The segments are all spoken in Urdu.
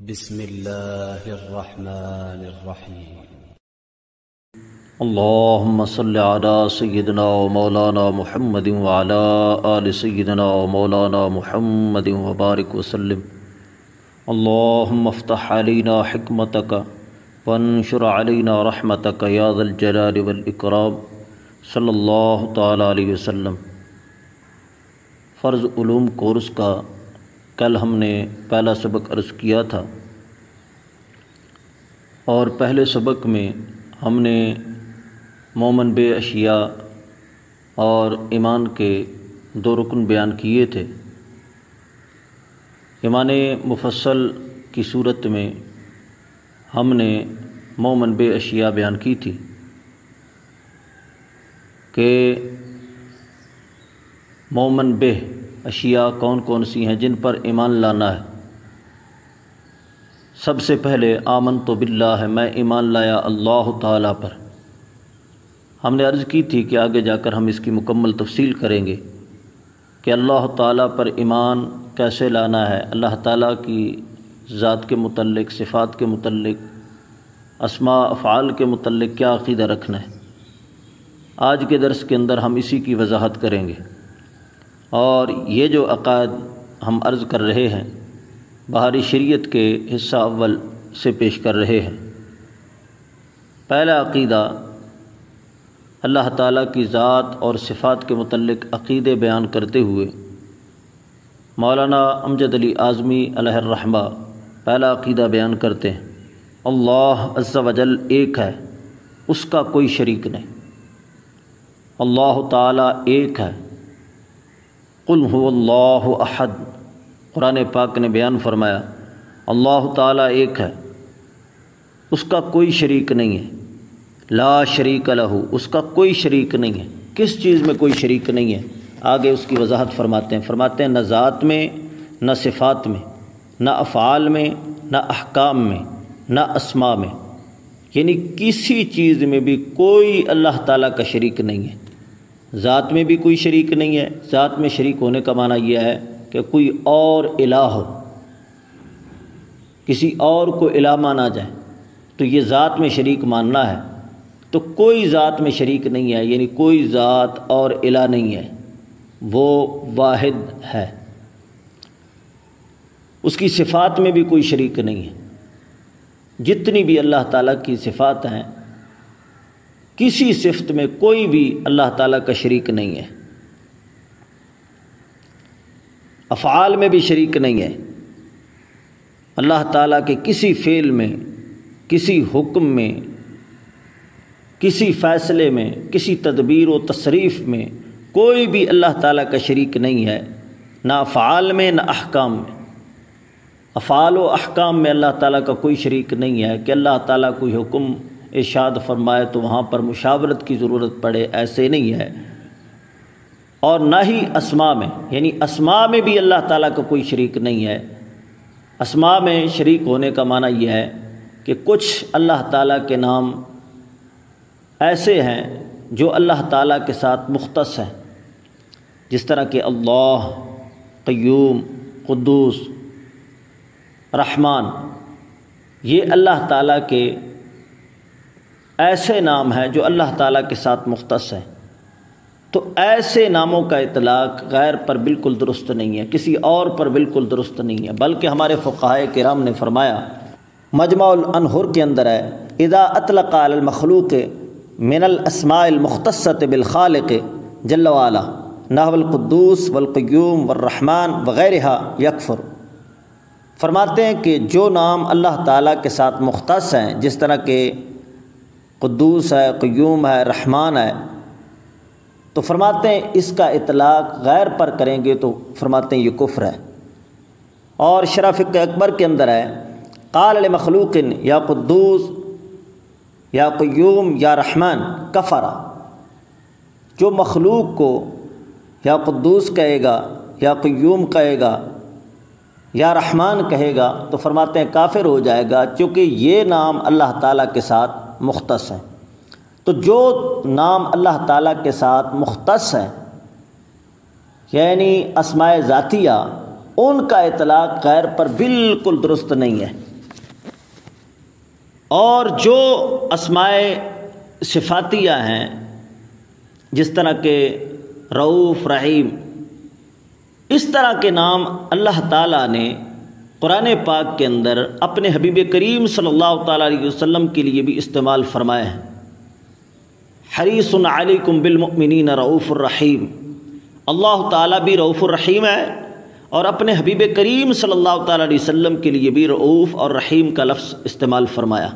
بسم الله الرحمن الرحيم اللهم صل على سيدنا ومولانا محمد وعلى آل سيدنا ومولانا محمد وبارك وسلم۔ اللهم افتح علينا حكمتك وانشر علينا رحمتك يا ذا الجلال والإكرام صلی اللہ تعالیٰ علیہ وسلم۔ فرض علوم کورس کا کل ہم نے پہلا سبق عرض کیا تھا۔ اور پہلے سبق میں ہم نے مومن بے اشیاء اور ایمان کے دو رکن بیان کیے تھے۔ ایمان مفصل کی صورت میں ہم نے مومن بے اشیاء بیان کی تھی کہ مومن بے اشیاء کون کون سی ہیں جن پر ایمان لانا ہے؟ سب سے پہلے آمن تو باللہ ہے میں ایمان لایا اللہ تعالیٰ پر۔ ہم نے عرض کی تھی کہ آگے جا کر ہم اس کی مکمل تفصیل کریں گے کہ اللہ تعالیٰ پر ایمان کیسے لانا ہے؟ اللہ تعالیٰ کی ذات کے متعلق، صفات کے متعلق، اسماء، افعال کے متعلق کیا عقیدہ رکھنا ہے؟ آج کے درس کے اندر ہم اسی کی وضاحت کریں گے۔ اور یہ جو عقائد ہم عرض کر رہے ہیں، بہاری شریعت کے حصہ اول سے پیش کر رہے ہیں۔ پہلا عقیدہ اللہ تعالیٰ کی ذات اور صفات کے متعلق عقیدے بیان کرتے ہوئے، مولانا امجد علی اعظمی علیہ الرحمہ پہلا عقیدہ بیان کرتے ہیں۔ اللہ عز و جل ایک ہے، اس کا کوئی شریک نہیں۔ اللہ تعالیٰ ایک ہے قل هو اللہ احد۔ قرآن پاک نے بیان فرمایا، اللہ تعالیٰ ایک ہے، اس کا کوئی شریک نہیں ہے۔ لا شریک لہو اس کا کوئی شریک نہیں ہے۔ کس چیز میں کوئی شریک نہیں ہے؟ آگے اس کی وضاحت فرماتے ہیں۔ فرماتے ہیں، نہ ذات میں، نہ صفات میں، نہ افعال میں، نہ احکام میں، نہ اسما میں۔ یعنی کسی چیز میں بھی کوئی اللہ تعالیٰ کا شریک نہیں ہے۔ ذات میں بھی کوئی شریک نہیں ہے۔ ذات میں شریک ہونے کا معنی یہ ہے کہ کوئی اور الہ ہو۔ کسی اور کو الہ مانا جائے۔ تو یہ ذات میں شریک ماننا ہے۔ تو کوئی ذات میں شریک نہیں ہے یعنی کوئی ذات اور الہ نہیں ہے۔ وہ واحد ہے۔ اس کی صفات میں بھی کوئی شریک نہیں ہے۔ جتنی بھی اللہ تعالیٰ کی صفات ہیں کسی صفت میں کوئی بھی اللہ تعالیٰ کا شریک نہیں ہے۔ افعال میں بھی شریک نہیں ہے۔ اللہ تعالیٰ کے کسی فعل میں، کسی حکم میں، کسی فیصلے میں، کسی تدبیر و تصریف میں کوئی بھی اللہ تعالیٰ کا شریک نہیں ہے۔ نہ افعال میں، نہ احکام میں۔ افعال و احکام میں اللہ تعالیٰ کا کوئی شریک نہیں ہے کہ اللہ تعالیٰ کوئی حکم ارشاد فرمائے تو وہاں پر مشاورت کی ضرورت پڑے، ایسے نہیں ہے۔ اور نہ ہی اسما میں یعنی اسما میں بھی اللہ تعالیٰ کا کوئی شریک نہیں ہے۔ اسما میں شریک ہونے کا معنی یہ ہے کہ کچھ اللہ تعالیٰ کے نام ایسے ہیں جو اللہ تعالیٰ کے ساتھ مختص ہیں۔ جس طرح کہ اللہ، قیوم، قدوس، رحمان، یہ اللہ تعالیٰ کے ایسے نام ہیں جو اللہ تعالیٰ کے ساتھ مختص ہیں۔ تو ایسے ناموں کا اطلاق غیر پر بالکل درست نہیں ہے، کسی اور پر بالکل درست نہیں ہے۔ بلکہ ہمارے فقائے کرام نے فرمایا، مجمع الانہر کے اندر ہے، اذا اطلق علی المخلوق من الاسماء المختصت بالخالق جل وعلا، نحو القدوس والقیوم والرحمن وغیرہ یکفر۔ فرماتے ہیں کہ جو نام اللہ تعالیٰ کے ساتھ مختص ہیں، جس طرح کہ قدوس ہے، قیوم ہے، رحمان ہے۔ تو فرماتے ہیں، اس کا اطلاق غیر پر کریں گے تو فرماتے ہیں، یہ کفر ہے۔ اور شرف اکبر کے اندر ہے، قال مخلوق یا قدوس، یا قیوم، یا رحمان، کفرا۔ جو مخلوق کو یا قدوس کہے گا، یا قیوم کہے گا، یا رحمان کہے گا، تو فرماتے ہیں، کافر ہو جائے گا، چونکہ یہ نام اللہ تعالیٰ کے ساتھ مختص ہیں۔ تو جو نام اللہ تعالیٰ کے ساتھ مختص ہیں یعنی اسماء ذاتیہ، ان کا اطلاق غیر پر بالکل درست نہیں ہے۔ اور جو اسمائے صفاتیہ ہیں، جس طرح کے رعوف، رحیم، اس طرح کے نام اللہ تعالیٰ نے قرآن پاک کے اندر اپنے حبیب کریم صلی اللہ تعالیٰ علیہ وسلم کے لیے بھی استعمال فرمائے ہیں۔ حریص علیکم بالمؤمنین رعوف الرحیم۔ اللہ تعالیٰ بھی رعوف الرحیم ہے اور اپنے حبیب کریم صلی اللہ تعالیٰ علیہ وسلم کے لیے بھی رعوف اور رحیم کا لفظ استعمال فرمایا۔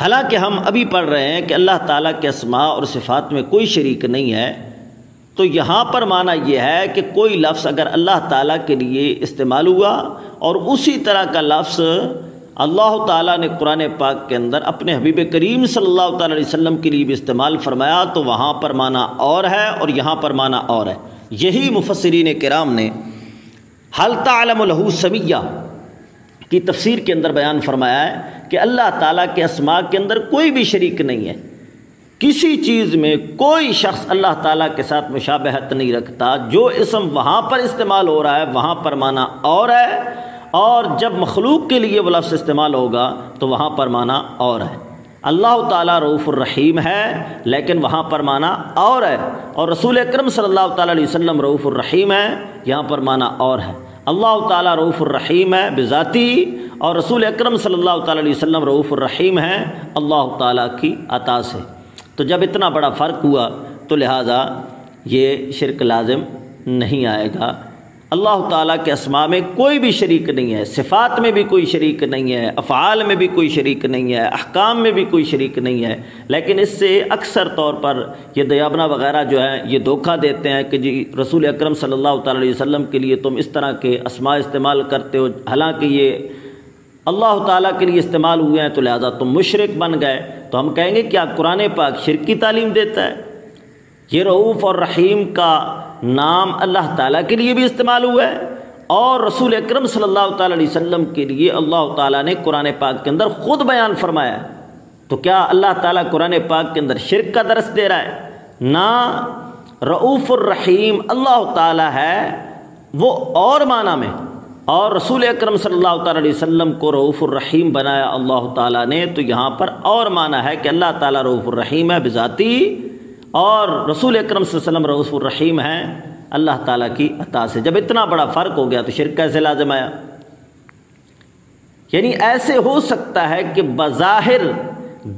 حالانکہ ہم ابھی پڑھ رہے ہیں کہ اللہ تعالیٰ کے اسماء اور صفات میں کوئی شریک نہیں ہے تو یہاں پر معنی یہ ہے کہ کوئی لفظ اگر اللہ تعالیٰ کے لیے استعمال ہوا اور اسی طرح کا لفظ اللہ تعالیٰ نے قرآن پاک کے اندر اپنے حبیب کریم صلی اللہ تعالیٰ علیہ وسلم کے لیے بھی استعمال فرمایا تو وہاں پر معنی اور ہے اور یہاں پر معنی اور ہے۔ یہی مفسرین کرام نے حل تعلم الہو سمیہ کی تفسیر کے اندر بیان فرمایا ہے کہ اللہ تعالیٰ کے اسماء کے اندر کوئی بھی شریک نہیں ہے۔ کسی چیز میں کوئی شخص اللہ تعالیٰ کے ساتھ مشابہت نہیں رکھتا، جو اسم وہاں پر استعمال ہو رہا ہے، وہاں پر معنی اور ہے، اور جب مخلوق کے لیے وہ لفظ استعمال ہوگا، تو وہاں پر معنی اور ہے۔ اللہ تعالیٰ رعوف الرحیم ہے، لیکن وہاں پر معنی اور ہے۔ اور رسول اکرم صلی اللہ تعالیٰ علیہ وسلم رعوف الرحیم ہے یہاں پر معنی اور ہے۔ اللہ تعالیٰ رعوف الرحیم ہے بذاتی، اور رسول اکرم صلی اللہ تعالیٰ علیہ وسلم رعوف الرحیم ہے اللہ تعالیٰ کی عطا سے۔ تو جب اتنا بڑا فرق ہوا تو لہٰذا یہ شرک لازم نہیں آئے گا۔ اللہ تعالیٰ کے اسماء میں کوئی بھی شریک نہیں ہے، صفات میں بھی کوئی شریک نہیں ہے، افعال میں بھی کوئی شریک نہیں ہے، احکام میں بھی کوئی شریک نہیں ہے۔ لیکن اس سے اکثر طور پر یہ دیابنا وغیرہ جو ہے یہ دھوکہ دیتے ہیں کہ جی رسول اکرم صلی اللہ تعالیٰ علیہ وسلم کے لیے تم اس طرح کے اسماء استعمال کرتے ہو۔ حالانکہ یہ اللہ تعالیٰ کے لیے استعمال ہوئے ہیں، تو لہٰذا تم مشرق بن گئے۔ تو ہم کہیں گے کیا قرآن پاک شرک کی تعلیم دیتا ہے؟ یہ رعوف اور رحیم کا نام اللہ تعالیٰ کے لیے بھی استعمال ہوا ہے۔ اور رسول اکرم صلی اللہ تعالیٰ علیہ وسلم کے لیے اللہ تعالیٰ نے قرآن پاک کے اندر خود بیان فرمایا ہے۔ تو کیا اللہ تعالیٰ قرآن پاک کے اندر شرک کا درس دے رہا ہے؟ نہ، رعوف الرحیم اللہ تعالیٰ ہے، وہ اور معنی میں اور رسول اکرم صلی اللہ تعالیٰ علیہ وسلم کو رعوف الرحیم بنایا اللہ تعالیٰ نے، تو یہاں پر اور معنی ہے کہ اللہ تعالیٰ رعوف الرحیم ہے بذاتی، اور رسول اکرم صلی اللہ علیہ وسلم رعوف الرحیم ہے اللہ تعالیٰ کی عطا سے۔ جب اتنا بڑا فرق ہو گیا تو شرک کیسے لازم آیا؟ یعنی ایسے ہو سکتا ہے کہ بظاہر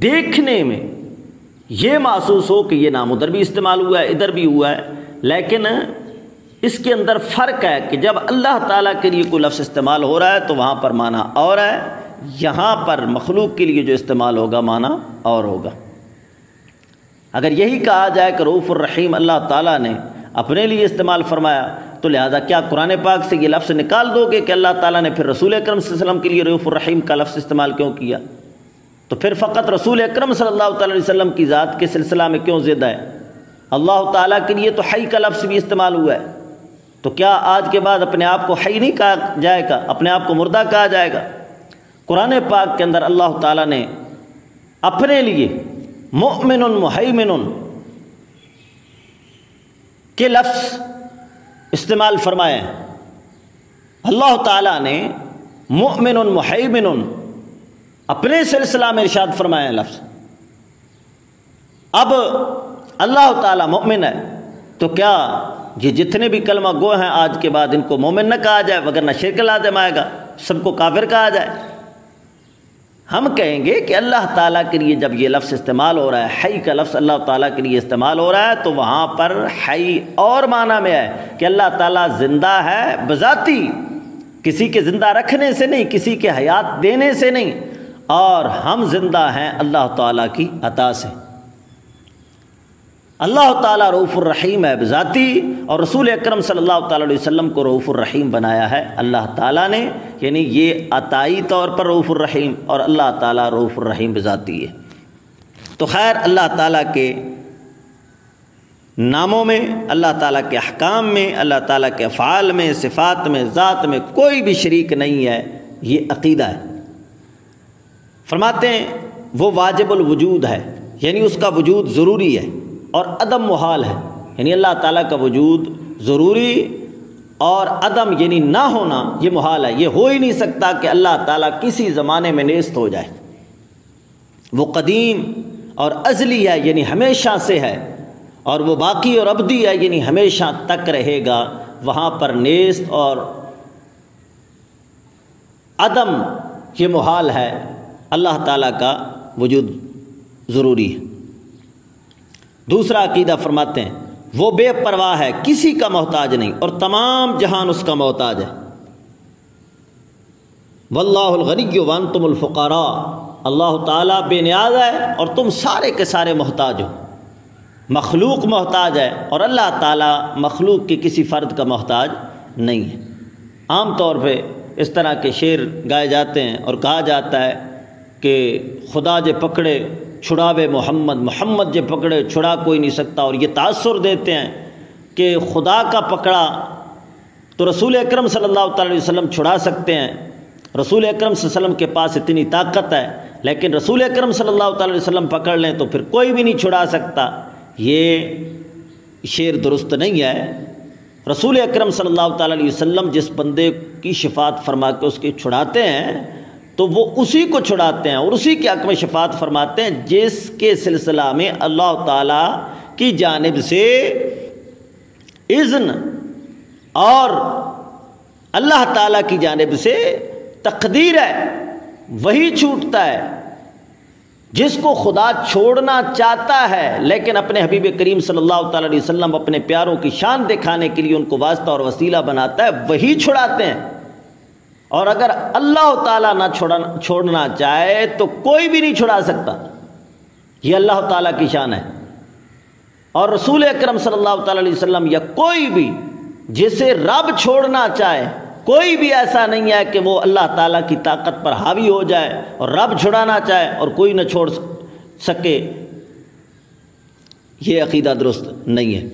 دیکھنے میں یہ محسوس ہو کہ یہ نام ادھر بھی استعمال ہوا ہے، ادھر بھی ہوا ہے، لیکن اس کے اندر فرق ہے کہ جب اللہ تعالیٰ کے لیے کوئی لفظ استعمال ہو رہا ہے تو وہاں پر معنی اور ہے، یہاں پر مخلوق کے لیے جو استعمال ہوگا معنی اور ہوگا۔ اگر یہی کہا جائے کہ روف الرحیم اللہ تعالیٰ نے اپنے لیے استعمال فرمایا، تو لہٰذا کیا قرآن پاک سے یہ لفظ نکال دو گے کہ اللہ تعالیٰ نے پھر رسول اکرم صلی اللہ علیہ وسلم کے لیے روف الرحیم کا لفظ استعمال کیوں کیا؟ تو پھر فقط رسول اکرم صلی اللہ تعالیٰ علیہ وسلم کی ذات کے سلسلہ میں کیوں زدہ ہے؟ اللہ تعالیٰ کے لیے تو حی کا لفظ بھی استعمال ہوا ہے۔ تو کیا آج کے بعد اپنے آپ کو حی نہیں کہا جائے گا؟ اپنے آپ کو مردہ کہا جائے گا؟ قرآن پاک کے اندر اللہ تعالیٰ نے اپنے لیے مؤمن محیمن کے لفظ استعمال فرمائے اللہ تعالیٰ نے مؤمن محیمن اپنے سلسلہ میں ارشاد فرمایا لفظ۔ اب اللہ تعالیٰ مؤمن ہے تو کیا یہ جتنے بھی کلمہ گو ہیں، آج کے بعد ان کو مومن نہ کہا جائے وغیرہ نہ شرک لازم آئے گا۔ سب کو کافر کہا جائے۔ ہم کہیں گے کہ اللہ تعالیٰ کے لیے جب یہ لفظ استعمال ہو رہا ہے، حی کا لفظ اللہ تعالیٰ کے لیے استعمال ہو رہا ہے، تو وہاں پر حی اور معنی میں ہے کہ اللہ تعالیٰ زندہ ہے بذاتی، کسی کے زندہ رکھنے سے نہیں، کسی کے حیات دینے سے نہیں، اور ہم زندہ ہیں اللہ تعالیٰ کی عطا سے۔ اللہ تعالیٰ رعف الرحیم ہے بذاتی اور رسول اکرم صلی اللہ تعالیٰ علیہ وسلم کو رعف الرحیم بنایا ہے۔ اللہ تعالیٰ نے یعنی یہ عطائی طور پر رعف الرحیم اور اللہ تعالیٰ رعف الرحیم بذاتی ہے۔ تو خیر، اللہ تعالیٰ کے ناموں میں، اللہ تعالیٰ کے احکام میں، اللہ تعالیٰ کے افعال میں، صفات میں، ذات میں کوئی بھی شریک نہیں ہے، یہ عقیدہ ہے۔ فرماتے ہیں، وہ واجب الوجود ہے یعنی اس کا وجود ضروری ہے۔ اور عدم محال ہے۔ یعنی اللہ تعالیٰ کا وجود ضروری اور عدم یعنی نہ ہونا یہ محال ہے۔ یہ ہو ہی نہیں سکتا کہ اللہ تعالیٰ کسی زمانے میں نیست ہو جائے۔ وہ قدیم اور ازلی ہے یعنی ہمیشہ سے ہے۔ اور وہ باقی اور ابدی ہے یعنی ہمیشہ تک رہے گا۔ وہاں پر نیست اور عدم یہ محال ہے۔ اللہ تعالیٰ کا وجود ضروری ہے۔ دوسرا عقیدہ فرماتے ہیں، وہ بے پرواہ ہے، کسی کا محتاج نہیں، اور تمام جہان اس کا محتاج ہے۔ واللہ الغنی وان تم اللہ تعالیٰ بے نیاز ہے اور تم سارے کے سارے محتاج ہو۔ مخلوق محتاج ہے اور اللہ تعالیٰ مخلوق کے کسی فرد کا محتاج نہیں ہے۔ عام طور پہ اس طرح کے شعر گائے جاتے ہیں اور کہا جاتا ہے کہ خدا جے پکڑے چھڑاوے محمد۔ محمد جے پکڑے، چھڑا کوئی نہیں سکتا۔ اور یہ تاثر دیتے ہیں کہ خدا کا پکڑا تو رسول اکرم صلی اللہ تعالی وسلم چھڑا سکتے ہیں۔ رسول اکرم صلی اللہ علیہ وسلم کے پاس اتنی طاقت ہے، لیکن رسول اکرم صلی اللہ تعالی وسلم پکڑ لیں تو پھر کوئی بھی نہیں چھڑا سکتا۔ یہ شعر درست نہیں ہے۔ رسول اکرم صلی اللہ تعالی علیہ وسلم جس بندے کی شفاعت فرما کے اس کی چھڑاتے ہیں تو وہ اسی کو چھڑاتے ہیں اور اسی کے حق میں شفاعت فرماتے ہیں، جس کے سلسلہ میں اللہ تعالیٰ کی جانب سے اذن اور اللہ تعالیٰ کی جانب سے تقدیر ہے، وہی چھوٹتا ہے، جس کو خدا چھوڑنا چاہتا ہے، لیکن اپنے حبیب کریم صلی اللہ تعالیٰ علیہ وسلم اپنے پیاروں کی شان دکھانے کے لیے ان کو واسطہ اور وسیلہ بناتا ہے، وہی چھڑاتے ہیں۔ اور اگر اللہ تعالیٰ نہ چھوڑنا چاہے تو کوئی بھی نہیں چھڑا سکتا۔ یہ اللہ تعالیٰ کی شان ہے۔ اور رسول اکرم صلی اللہ تعالیٰ علیہ وسلم یا کوئی بھی جسے رب چھوڑنا چاہے، کوئی بھی ایسا نہیں ہے کہ وہ اللہ تعالیٰ کی طاقت پر حاوی ہو جائے اور رب چھڑانا چاہے اور کوئی نہ چھوڑ سکے۔ یہ عقیدہ درست نہیں ہے۔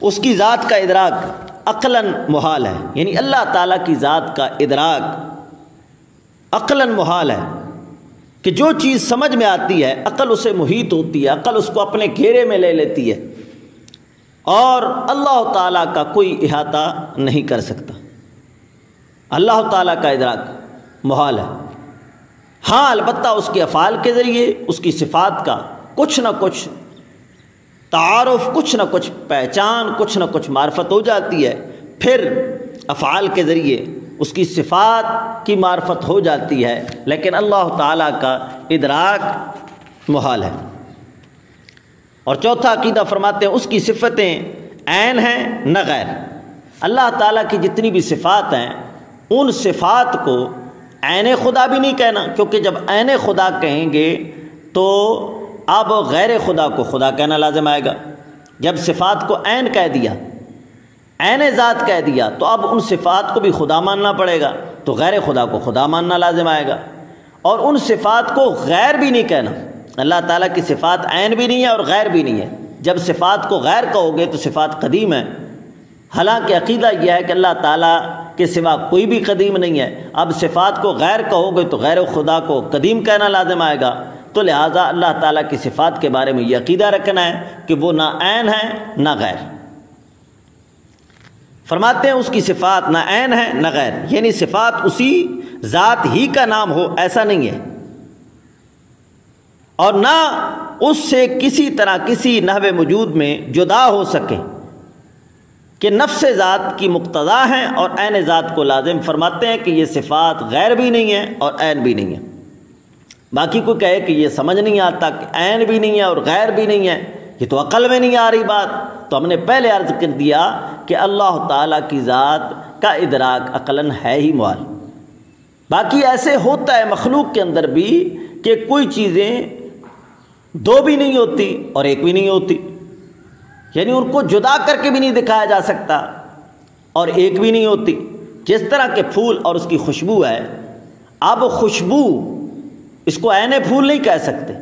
اس کی ذات کا ادراک عقلاً محال ہے۔ یعنی اللہ تعالیٰ کی ذات کا ادراک عقلاً محال ہے کہ جو چیز سمجھ میں آتی ہے، عقل اسے محیط ہوتی ہے، عقل اس کو اپنے گھیرے میں لے لیتی ہے۔ اور اللہ تعالیٰ کا کوئی احاطہ نہیں کر سکتا۔ اللہ تعالیٰ کا ادراک محال ہے۔ ہاں البتہ اس کے افعال کے ذریعے، اس کی صفات کا کچھ نہ کچھ تعارف کچھ نہ کچھ پہچان، کچھ نہ کچھ معرفت ہو جاتی ہے۔ پھر افعال کے ذریعے اس کی صفات کی معرفت ہو جاتی ہے۔ لیکن اللہ تعالیٰ کا ادراک محال ہے۔ اور چوتھا عقیدہ فرماتے ہیں، اس کی صفتیں عین ہیں نہ غیر۔ اللہ تعالیٰ کی جتنی بھی صفات ہیں، ان صفات کو عین خدا بھی نہیں کہنا۔ کیونکہ جب عین خدا کہیں گے تو اب غیر خدا کو خدا کہنا لازم آئے گا۔ جب صفات کو عین کہہ دیا، عین ذات کہہ دیا، تو اب ان صفات کو بھی خدا ماننا پڑے گا۔ تو غیر خدا کو خدا ماننا لازم آئے گا۔ اور ان صفات کو غیر بھی نہیں کہنا۔ اللہ تعالیٰ کی صفات عین بھی نہیں ہے اور غیر بھی نہیں ہے۔ جب صفات کو غیر کہو گے تو صفات قدیم ہے حالانکہ عقیدہ یہ ہے کہ اللہ تعالیٰ کے سوا کوئی بھی قدیم نہیں ہے۔ اب صفات کو غیر کہو گے تو غیر خدا کو قدیم کہنا لازم آئے گا۔ تو لہٰذا اللہ تعالیٰ کی صفات کے بارے میں یہ عقیدہ رکھنا ہے کہ وہ نہ عین ہے، نہ غیر۔ فرماتے ہیں اس کی صفات نہ عین ہے، نہ غیر۔ یعنی صفات اسی ذات ہی کا نام ہو، ایسا نہیں ہے۔ اور نہ اس سے کسی طرح کسی نحو وجود میں جدا ہو سکے کہ نفس ذات کی مقتضا ہیں اور عین ذات کو لازم فرماتے ہیں کہ یہ صفات غیر بھی نہیں ہے اور عین بھی نہیں ہے باقی کو کہے کہ یہ سمجھ نہیں آتا، کہ عین بھی نہیں ہے اور غیر بھی نہیں ہے، یہ تو عقل میں نہیں آ رہی بات۔ تو ہم نے پہلے عرض کر دیا کہ اللہ تعالیٰ کی ذات کا ادراک عقلاً ہے ہی موال۔ باقی ایسے ہوتا ہے مخلوق کے اندر بھی کہ کوئی چیزیں دو بھی نہیں ہوتی اور ایک بھی نہیں ہوتی۔ یعنی ان کو جدا کر کے بھی نہیں دکھایا جا سکتا اور ایک بھی نہیں ہوتی۔ جس طرح کے پھول اور اس کی خوشبو ہے، اب خوشبو اس کو عین پھول نہیں کہہ سکتے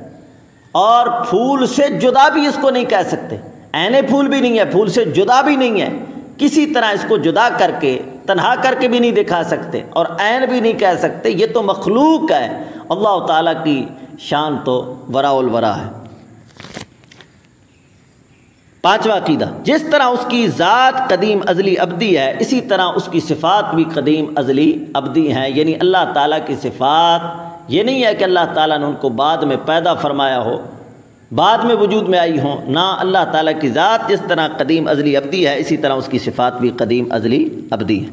اور پھول سے جدا بھی اس کو نہیں کہہ سکتے عین پھول بھی نہیں ہے، پھول سے جدا بھی نہیں ہے۔ کسی طرح اس کو جدا کر کے، تنہا کر کے بھی نہیں دکھا سکتے اور عین بھی نہیں کہہ سکتے، یہ تو مخلوق ہے۔ اللہ تعالیٰ کی شان تو ورا الورا ہے۔ پانچواں عقیدہ، جس طرح اس کی ذات قدیم ازلی ابدی ہے، اسی طرح اس کی صفات بھی قدیم ازلی ابدی ہیں۔ یعنی اللہ تعالیٰ کی صفات یہ نہیں ہے کہ اللہ تعالیٰ نے ان کو بعد میں پیدا فرمایا ہو، بعد میں وجود میں آئی ہوں، نہ اللہ تعالیٰ کی ذات جس طرح قدیم ازلی ابدی ہے، اسی طرح اس کی صفات بھی قدیم ازلی ابدی ہے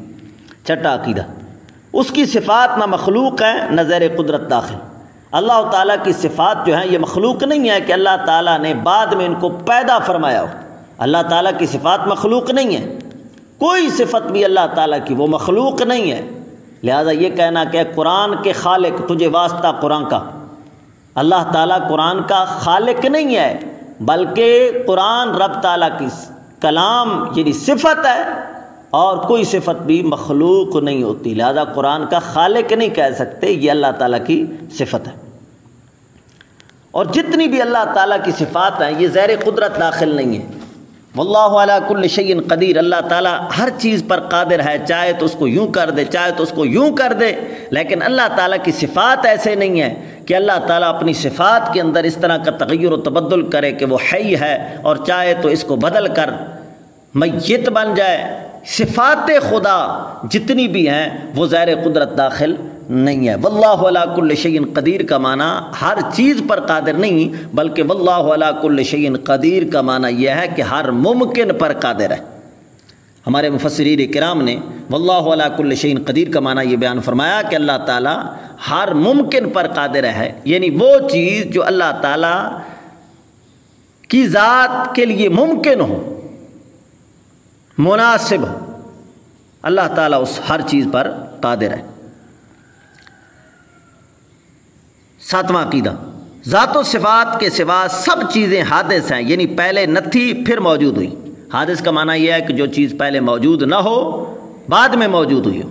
چھٹا عقیدہ۔ اس کی صفات نہ مخلوق ہے نہ زیر قدرت داخل۔ اللہ تعالیٰ کی صفات جو ہیں، یہ مخلوق نہیں ہے کہ اللہ تعالیٰ نے بعد میں ان کو پیدا فرمایا ہو۔ اللہ تعالیٰ کی صفات مخلوق نہیں ہے کوئی صفت بھی اللہ تعالیٰ کی وہ مخلوق نہیں ہے۔ لہذا یہ کہنا کہ قرآن کے خالق تجھے واسطہ قرآن کا۔ اللہ تعالیٰ قرآن کا خالق نہیں ہے، بلکہ قرآن رب تعالیٰ کی کلام یعنی صفت ہے اور کوئی صفت بھی مخلوق نہیں ہوتی۔ لہذا قرآن کا خالق نہیں کہہ سکتے، یہ اللہ تعالیٰ کی صفت ہے۔ اور جتنی بھی اللہ تعالیٰ کی صفات ہیں، یہ زیر قدرت داخل نہیں ہے واللہ علی کل شعین قدیر، اللہ تعالیٰ ہر چیز پر قادر ہے، چاہے تو اس کو یوں کر دے، چاہے تو اس کو یوں کر دے، لیکن اللہ تعالیٰ کی صفات ایسے نہیں ہیں کہ اللہ تعالیٰ اپنی صفات کے اندر اس طرح کا تغیر و تبدل کرے کہ وہ حی ہے اور چاہے تو اس کو بدل کر میت بن جائے۔ صفات خدا جتنی بھی ہیں وہ زیر قدرت داخل نہیں ہے۔ واللہ علا کل شعین قدیر کا معنی ہر چیز پر قادر نہیں، بلکہ واللہ علا کل شعین قدیر کا معنی یہ ہے کہ ہر ممکن پر قادر ہے۔ ہمارے مفسرین کرام نے واللہ علا کل شعین قدیر کا معنی یہ بیان فرمایا کہ اللہ تعالیٰ ہر ممکن پر قادر ہے۔ یعنی وہ چیز جو اللہ تعالیٰ کی ذات کے لیے ممکن ہو، مناسب ہو، اللہ تعالیٰ اس ہر چیز پر قادر ہے۔ ساتواں عقیدہ۔ ذات و صفات کے سوا سب چیزیں حادث ہیں یعنی پہلے نہ تھی پھر موجود ہوئی۔ حادث کا معنی یہ ہے کہ جو چیز پہلے موجود نہ ہو، بعد میں موجود ہوئی ہو۔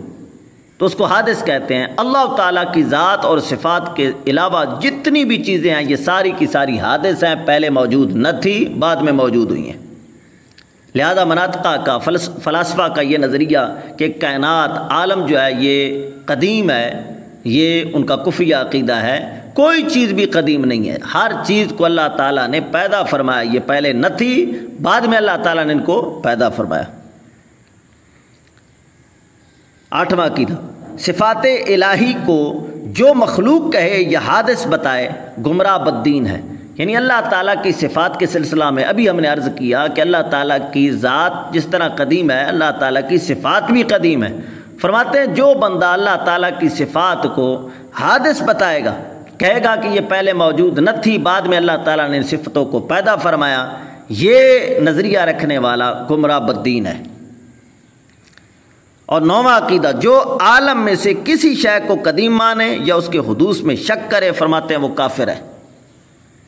تو اس کو حادث کہتے ہیں۔ اللہ تعالیٰ کی ذات اور صفات کے علاوہ جتنی بھی چیزیں ہیں، یہ ساری کی ساری حادث ہیں، پہلے موجود نہ تھی، بعد میں موجود ہوئی ہیں۔ لہذا مناطقہ کا فلسفہ کا یہ نظریہ کہ کائنات عالم جو ہے، یہ قدیم ہے، یہ ان کا کفیہ عقیدہ ہے۔ کوئی چیز بھی قدیم نہیں ہے۔ ہر چیز کو اللہ تعالیٰ نے پیدا فرمایا۔ یہ پہلے نہ تھی، بعد میں اللہ تعالیٰ نے ان کو پیدا فرمایا۔ آٹھواں عقیدہ۔ صفات الہی کو جو مخلوق کہے یا حادث بتائے، گمراہ بدین ہے۔ یعنی اللہ تعالیٰ کی صفات کے سلسلہ میں ابھی ہم نے عرض کیا کہ اللہ تعالیٰ کی ذات جس طرح قدیم ہے، اللہ تعالیٰ کی صفات بھی قدیم ہے۔ فرماتے ہیں، جو بندہ اللہ تعالیٰ کی صفات کو حادث بتائے گا کہے گا کہ یہ پہلے موجود نہ تھی، بعد میں اللہ تعالیٰ نے صفتوں کو پیدا فرمایا۔ یہ نظریہ رکھنے والا گمراہ بدین ہے۔ اور نواں عقیدہ، جو عالم میں سے کسی شے کو قدیم مانے یا اس کے حدوث میں شک کرے، فرماتے ہیں وہ کافر ہے۔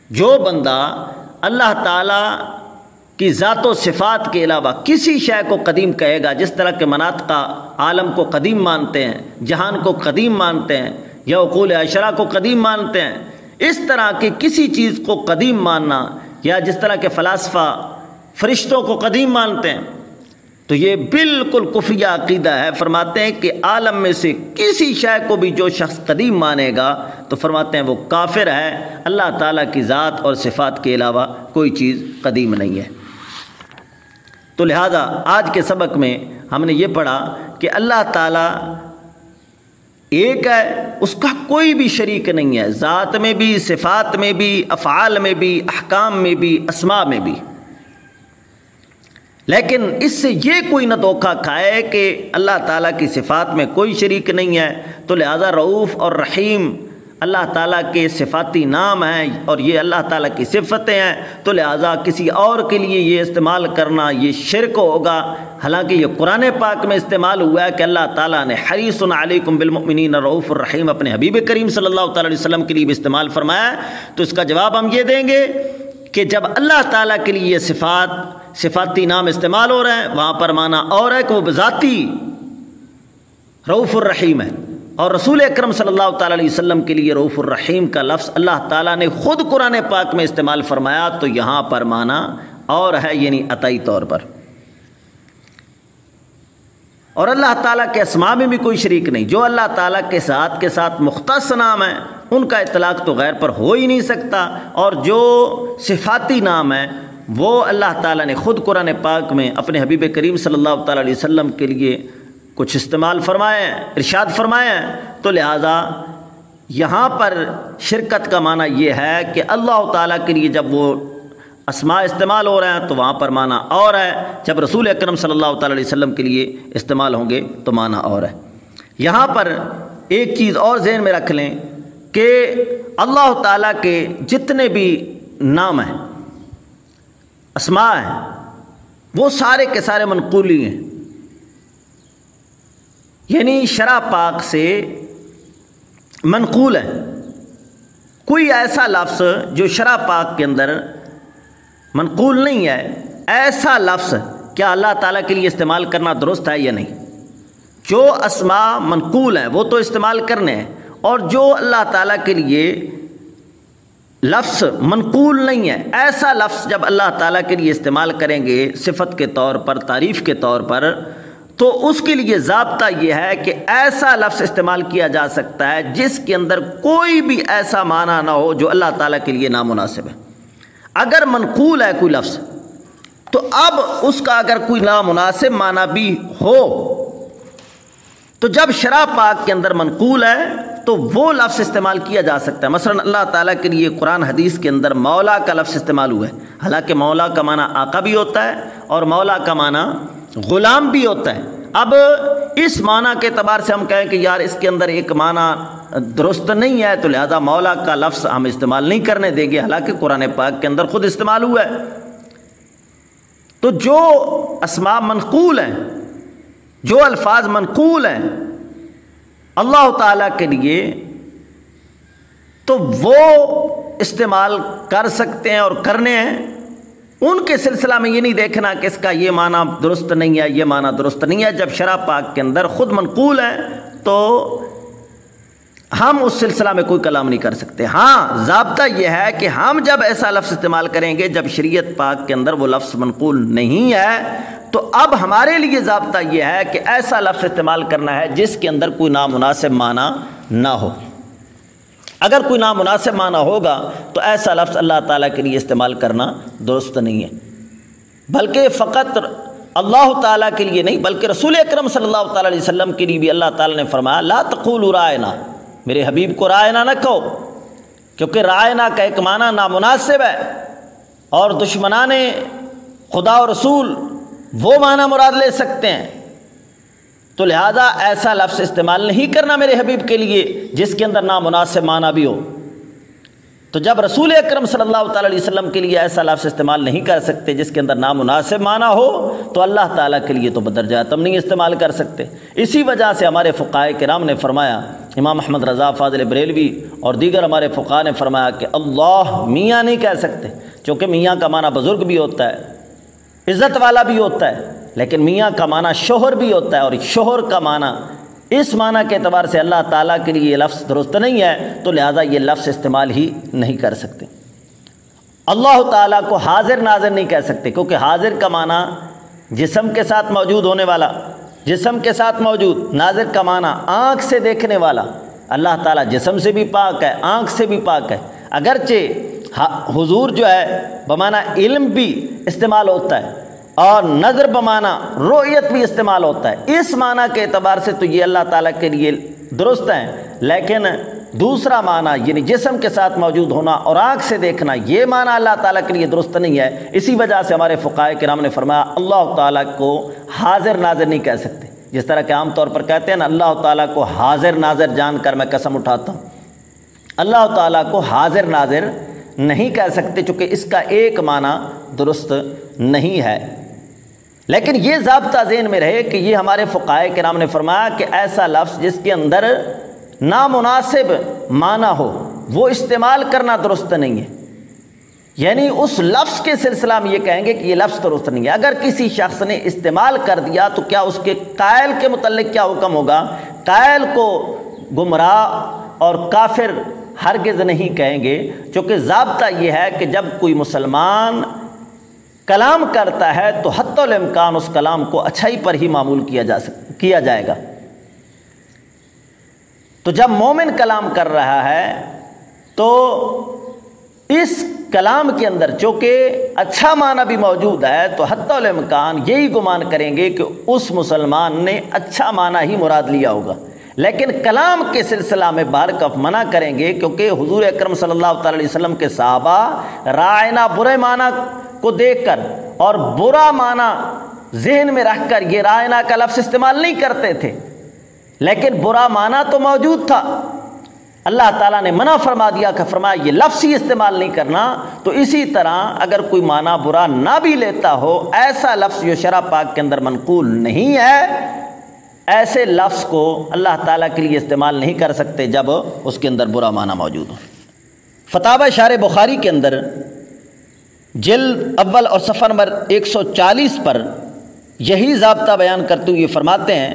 جو بندہ اللہ تعالیٰ کی ذات و صفات کے علاوہ کسی شے کو قدیم کہے گا، جس طرح کے منات کا عالم کو قدیم مانتے ہیں، جہان کو قدیم مانتے ہیں یا اقول اشرا کو قدیم مانتے ہیں۔ اس طرح کی کسی چیز کو قدیم ماننا یا جس طرح کے فلاسفہ فرشتوں کو قدیم مانتے ہیں، تو یہ بالکل کفیہ عقیدہ ہے۔ فرماتے ہیں کہ عالم میں سے کسی شے کو بھی جو شخص قدیم مانے گا، تو فرماتے ہیں وہ کافر ہے۔ اللہ تعالیٰ کی ذات اور صفات کے علاوہ کوئی چیز قدیم نہیں ہے۔ تو لہٰذا آج کے سبق میں ہم نے یہ پڑھا کہ اللہ تعالیٰ ایک ہے، اس کا کوئی بھی شریک نہیں ہے، ذات میں بھی، صفات میں بھی، افعال میں بھی، احکام میں بھی اسما میں بھی۔ لیکن اس سے یہ کوئی نہ دھوکہ کھائے کہ اللہ تعالیٰ کی صفات میں کوئی شریک نہیں ہے، تو لہذا رعوف اور رحیم اللہ تعالیٰ کے صفاتی نام ہیں اور یہ اللہ تعالیٰ کی صفتیں ہیں، تو لہٰذا کسی اور کے لیے یہ استعمال کرنا یہ شرک ہوگا۔ حالانکہ یہ قرآن پاک میں استعمال ہوا ہے کہ اللہ تعالیٰ نے حریص علیکم بالمؤمنین رعوف الرحیم اپنے حبیب کریم صلی اللہ تعالیٰ علیہ وسلم کے لیے بھی استعمال فرمایا تو اس کا جواب ہم یہ دیں گے کہ جب اللہ تعالیٰ کے لیے یہ صفات، صفاتی نام استعمال ہو رہے ہیں، وہاں پر معنی اور ہے کہ وہ بذاتی رعوف الرحیم ہے اور رسول اکرم صلی اللہ تعالیٰ علیہ وسلم کے لیے رعوف الرحیم کا لفظ اللہ تعالیٰ نے خود قرآن پاک میں استعمال فرمایا، تو یہاں پر معنی اور ہے یعنی عطائی طور پر۔ اور اللہ تعالیٰ کے اسما میں بھی کوئی شریک نہیں۔ جو اللہ تعالیٰ کے ساتھ کے ساتھ مختص نام ہے، ان کا اطلاق تو غیر پر ہو ہی نہیں سکتا۔ اور جو صفاتی نام ہے، وہ اللہ تعالیٰ نے خود قرآن پاک میں اپنے حبیب کریم صلی اللہ تعالیٰ علیہ وسلم کے لیے کچھ استعمال فرمائے ہیں ارشاد فرمائے۔ ہیں تو لہٰذا یہاں پر شرکت کا معنی یہ ہے کہ اللہ تعالیٰ کے لیے جب وہ اسماء استعمال ہو رہے ہیں تو وہاں پر معنی اور ہے۔ جب رسول اکرم صلی اللہ تعالیٰ علیہ وسلم کے لیے استعمال ہوں گے تو معنی اور ہے۔ یہاں پر ایک چیز اور ذہن میں رکھ لیں کہ اللہ تعالیٰ کے جتنے بھی نام ہیں، اسماء ہیں، وہ سارے کے سارے منقولی ہیں۔ یعنی شرح پاک سے منقول ہے۔ کوئی ایسا لفظ جو شرح پاک کے اندر منقول نہیں ہے، ایسا لفظ کیا اللہ تعالیٰ کے لیے استعمال کرنا درست ہے یا نہیں؟ جو اسما منقول ہیں، وہ تو استعمال کرنے ہیں۔ اور جو اللہ تعالیٰ کے لیے لفظ منقول نہیں ہے، ایسا لفظ جب اللہ تعالیٰ کے لیے استعمال کریں گے، صفت کے طور پر، تعریف کے طور پر تو اس کے لیے ضابطہ یہ ہے کہ ایسا لفظ استعمال کیا جا سکتا ہے جس کے اندر کوئی بھی ایسا معنی نہ ہو جو اللہ تعالیٰ کے لیے نامناسب ہے۔ اگر منقول ہے کوئی لفظ، تو اب اس کا اگر کوئی نامناسب معنی بھی ہو، تو جب شرح پاک کے اندر منقول ہے، تو وہ لفظ استعمال کیا جا سکتا ہے۔ مثلا اللہ تعالیٰ کے لیے قرآن حدیث کے اندر مولا کا لفظ استعمال ہوا ہے۔ حالانکہ مولا کا معنی آقا بھی ہوتا ہے اور مولا کا معنی غلام بھی ہوتا ہے۔ اب اس معنی کے اعتبار سے ہم کہیں کہ یار اس کے اندر ایک معنی درست نہیں ہے، تو لہذا مولا کا لفظ ہم استعمال نہیں کرنے دیں گے۔ حالانکہ قرآن پاک کے اندر خود استعمال ہوا ہے۔ تو جو اسماء منقول ہیں، جو الفاظ منقول ہیں، اللہ تعالیٰ کے لیے تو وہ استعمال کر سکتے ہیں اور کرنے ہیں۔ ان کے سلسلہ میں یہ نہیں دیکھنا کہ اس کا یہ معنی درست نہیں ہے، یہ معنی درست نہیں ہے۔ جب شرح پاک کے اندر خود منقول ہے تو ہم اس سلسلہ میں کوئی کلام نہیں کر سکتے۔ ہاں ضابطہ یہ ہے کہ ہم جب ایسا لفظ استعمال کریں گے، جب شریعت پاک کے اندر وہ لفظ منقول نہیں ہے، تو اب ہمارے لیے ضابطہ یہ ہے کہ ایسا لفظ استعمال کرنا ہے جس کے اندر کوئی نامناسب معنی نہ ہو۔ اگر کوئی نامناسب معنی ہوگا تو ایسا لفظ اللہ تعالیٰ کے لیے استعمال کرنا درست نہیں ہے۔ بلکہ فقط اللہ تعالیٰ کے لیے نہیں، بلکہ رسول اکرم صلی اللہ تعالیٰ علیہ وسلم کے لیے بھی اللہ تعالیٰ نے فرمایا، لا تقول رائنا، میرے حبیب کو رائنا نہ کہو، کیونکہ رائنا کا ایک معنی نامناسب ہے۔ اور دشمنان خدا و رسول وہ معنی مراد لے سکتے ہیں۔ تو لہٰذا ایسا لفظ استعمال نہیں کرنا میرے حبیب کے لیے جس کے اندر نامناسب معنی بھی ہو۔ تو جب رسول اکرم صلی اللہ تعالیٰ علیہ وسلم کے لیے ایسا لفظ استعمال نہیں کر سکتے جس کے اندر نامناسب معنی ہو، تو اللہ تعالیٰ کے لیے تو بدرجہ تم نہیں استعمال کر سکتے۔ اسی وجہ سے ہمارے فقائے کرام نے فرمایا، امام احمد رضا فاضل بریلوی اور دیگر ہمارے فقہ نے فرمایا کہ اللہ میاں نہیں کہہ سکتے، چونکہ میاں کا معنی بزرگ بھی ہوتا ہے، عزت والا بھی ہوتا ہے۔ لیکن میاں کا معنی شوہر بھی ہوتا ہے اور شوہر کا معنی اس معنی کے اعتبار سے اللہ تعالیٰ کے لیے یہ لفظ درست نہیں ہے، تو لہٰذا یہ لفظ استعمال ہی نہیں کر سکتے۔ اللہ تعالیٰ کو حاضر ناظر نہیں کہہ سکتے، کیونکہ حاضر کا معنی جسم کے ساتھ موجود ہونے والا، جسم کے ساتھ موجود، ناظر کا معنی آنکھ سے دیکھنے والا۔ اللہ تعالیٰ جسم سے بھی پاک ہے، آنکھ سے بھی پاک ہے۔ اگرچہ حضور جو ہے بمانہ علم بھی استعمال ہوتا ہے اور نظر بمانا رویت بھی استعمال ہوتا ہے۔ اس معنی کے اعتبار سے تو یہ اللہ تعالیٰ کے لیے درست ہیں، لیکن دوسرا معنی یعنی جسم کے ساتھ موجود ہونا اور آنکھ سے دیکھنا، یہ معنی اللہ تعالیٰ کے لیے درست نہیں ہے۔ اسی وجہ سے ہمارے فقائے کرام نے فرمایا، اللہ تعالیٰ کو حاضر ناظر نہیں کہہ سکتے۔ جس طرح کہ عام طور پر کہتے ہیں نا، اللہ تعالیٰ کو حاضر ناظر جان کر میں قسم اٹھاتا ہوں۔ اللہ تعالیٰ کو حاضر ناظر نہیں کہہ سکتے، چونکہ اس کا ایک معنی درست نہیں ہے۔ لیکن یہ ضابطہ ذہن میں رہے کہ یہ ہمارے فقائے کے نام نے فرمایا کہ ایسا لفظ جس کے اندر نامناسب معنی ہو، وہ استعمال کرنا درست نہیں ہے۔ یعنی اس لفظ کے سلسلہ میں یہ کہیں گے کہ یہ لفظ درست نہیں ہے۔ اگر کسی شخص نے استعمال کر دیا تو کیا اس کے قائل کے متعلق کیا حکم ہوگا؟ قائل کو گمراہ اور کافر ہرگز نہیں کہیں گے، چونکہ ضابطہ یہ ہے کہ جب کوئی مسلمان کلام کرتا ہے تو حت الامکان اس کلام کو اچھائی پر ہی معمول کیا جا سک، کیا جائے گا۔ تو جب مومن کلام کر رہا ہے تو اس کلام کے اندر چونکہ اچھا معنی بھی موجود ہے تو حتی الامکان یہی گمان کریں گے کہ اس مسلمان نے اچھا معنی ہی مراد لیا ہوگا۔ لیکن کلام کے سلسلہ میں بارکف منع کریں گے کیونکہ حضور اکرم صلی اللہ تعالی علیہ وسلم کے صحابہ رائنا برے معنی کو دیکھ کر اور برا معنی ذہن میں رکھ کر یہ رائنا کا لفظ استعمال نہیں کرتے تھے۔ لیکن برا معنی تو موجود تھا۔ اللہ تعالیٰ نے منع فرما دیا کہ فرمایا یہ لفظ ہی استعمال نہیں کرنا۔ تو اسی طرح اگر کوئی معنی برا نہ بھی لیتا ہو، ایسا لفظ جو شرح پاک کے اندر منقول نہیں ہے، ایسے لفظ کو اللہ تعالیٰ کے لیے استعمال نہیں کر سکتے جب اس کے اندر برا معنی موجود ہو۔ فتح شار بخاری کے اندر جلد اول اور صفحہ نمبر ایک سو چالیس پر یہی ضابطہ بیان کرتے ہوئے فرماتے ہیں،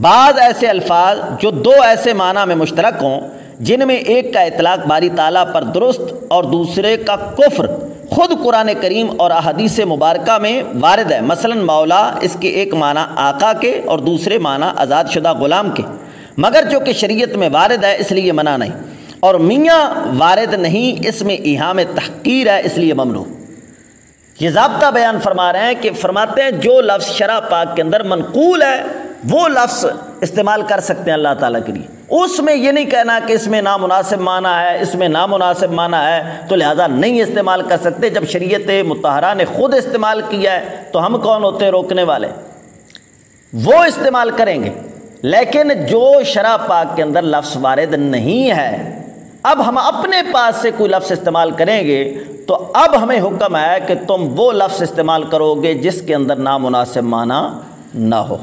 بعض ایسے الفاظ جو دو ایسے معنی میں مشترک ہوں، جن میں ایک کا اطلاق باری تعالیٰ پر درست اور دوسرے کا کفر خود قرآن کریم اور احادیث مبارکہ میں وارد ہے۔ مثلا مولا اس کے ایک معنی آقا کے اور دوسرے معنی آزاد شدہ غلام کے۔ مگر جو کہ شریعت میں وارد ہے، اس لیے منع نہیں۔ اور میاں وارد نہیں، اس میں ایہام تحقیر ہے، اس لیے ممنوع۔ یہ ضابطہ بیان فرما رہے ہیں کہ فرماتے ہیں جو لفظ شرح پاک کے اندر منقول ہے، وہ لفظ استعمال کر سکتے ہیں اللہ تعالیٰ کے لیے۔ اس میں یہ نہیں کہنا کہ اس میں نامناسب معنی ہے، اس میں نامناسب معنی ہے، تو لہذا نہیں استعمال کر سکتے۔ جب شریعت متحرہ نے خود استعمال کیا ہے، تو ہم کون ہوتے ہیں روکنے والے؟ وہ استعمال کریں گے۔ لیکن جو شرح پاک کے اندر لفظ وارد نہیں ہے اب ہم اپنے پاس سے کوئی لفظ استعمال کریں گے تو اب ہمیں حکم ہے کہ تم وہ لفظ استعمال کرو گے جس کے اندر نامناسب معنی نہ ہو۔